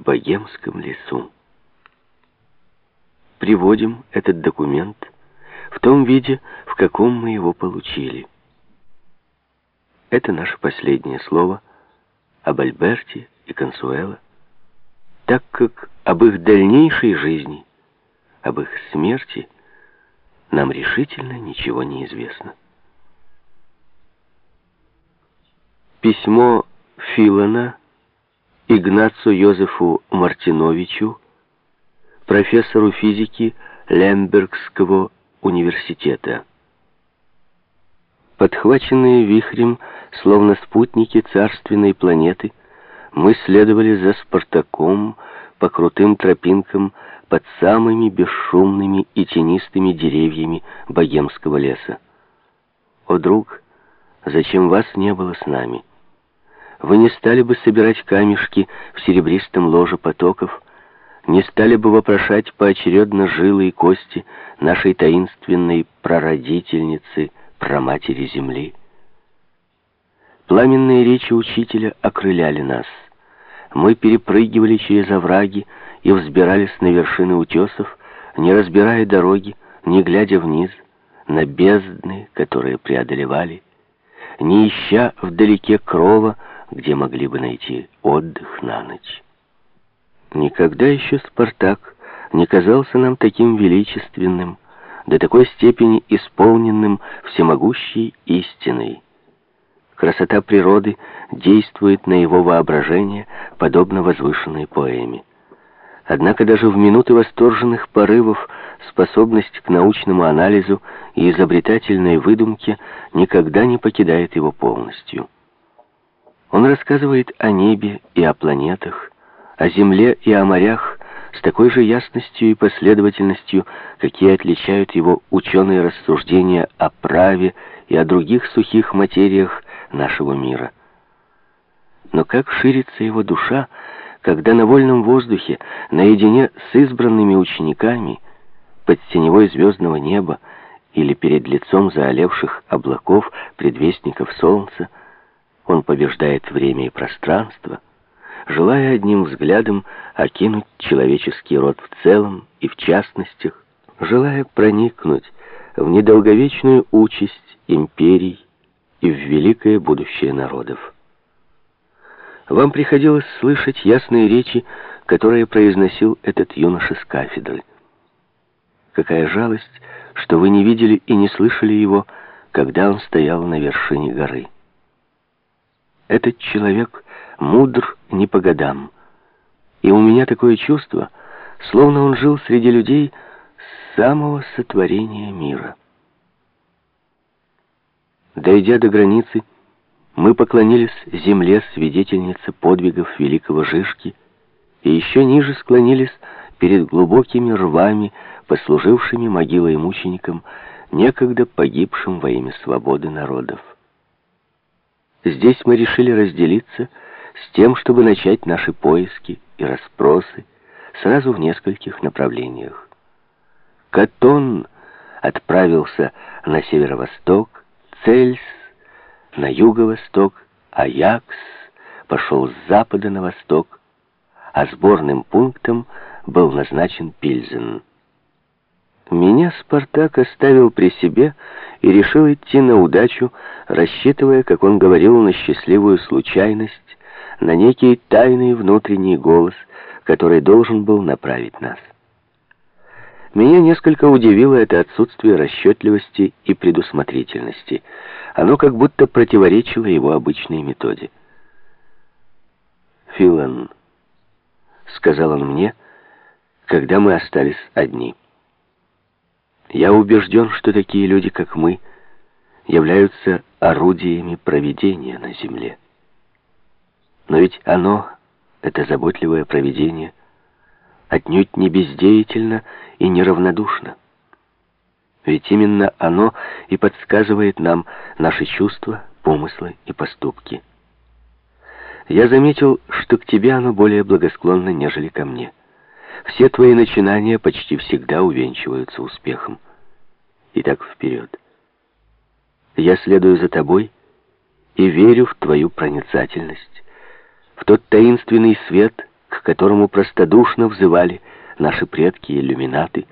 богемском лесу. Приводим этот документ в том виде, в каком мы его получили. Это наше последнее слово об Альберте и Консуэло, так как об их дальнейшей жизни, об их смерти нам решительно ничего не известно. Письмо Филана Игнацу Йозефу Мартиновичу, профессору физики Лембергского университета. Подхваченные вихрем, словно спутники царственной планеты, мы следовали за Спартаком по крутым тропинкам под самыми бесшумными и тенистыми деревьями богемского леса. О, друг, зачем вас не было с нами? Вы не стали бы собирать камешки в серебристом ложе потоков, не стали бы вопрошать поочередно жилы и кости нашей таинственной прародительницы, праматери земли. Пламенные речи учителя окрыляли нас. Мы перепрыгивали через овраги и взбирались на вершины утесов, не разбирая дороги, не глядя вниз, на бездны, которые преодолевали, не ища вдалеке крова, где могли бы найти отдых на ночь. Никогда еще Спартак не казался нам таким величественным, до такой степени исполненным всемогущей истиной. Красота природы действует на его воображение, подобно возвышенной поэме. Однако даже в минуты восторженных порывов способность к научному анализу и изобретательной выдумке никогда не покидает его полностью. Он рассказывает о небе и о планетах, о земле и о морях с такой же ясностью и последовательностью, какие отличают его ученые рассуждения о праве и о других сухих материях нашего мира. Но как ширится его душа, когда на вольном воздухе, наедине с избранными учениками, под теневой звездного неба или перед лицом заолевших облаков предвестников солнца, он побеждает время и пространство, желая одним взглядом окинуть человеческий род в целом и в частностях, желая проникнуть в недолговечную участь империй и в великое будущее народов. Вам приходилось слышать ясные речи, которые произносил этот юноша с кафедры. Какая жалость, что вы не видели и не слышали его, когда он стоял на вершине горы. Этот человек мудр не по годам. И у меня такое чувство, словно он жил среди людей с самого сотворения мира. Дойдя до границы, мы поклонились земле свидетельницы подвигов великого Жишки и еще ниже склонились перед глубокими рвами, послужившими могилой мученикам, некогда погибшим во имя свободы народов. Здесь мы решили разделиться с тем, чтобы начать наши поиски и расспросы сразу в нескольких направлениях. Катон отправился на северо-восток, Цельс на юго-восток, Аякс пошел с запада на восток, а сборным пунктом был назначен Пильзен. Меня Спартак оставил при себе и решил идти на удачу, рассчитывая, как он говорил, на счастливую случайность, на некий тайный внутренний голос, который должен был направить нас. Меня несколько удивило это отсутствие расчетливости и предусмотрительности. Оно как будто противоречило его обычной методе. «Филан», — сказал он мне, когда мы остались одни, — я убежден, что такие люди, как мы, являются орудиями проведения на земле. Но ведь оно, это заботливое проведение, отнюдь не бездеятельно и неравнодушно. Ведь именно оно и подсказывает нам наши чувства, помыслы и поступки. Я заметил, что к тебе оно более благосклонно, нежели ко мне. Все твои начинания почти всегда увенчиваются успехом. Итак, вперед. Я следую за тобой и верю в твою проницательность, в тот таинственный свет, к которому простодушно взывали наши предки иллюминаты,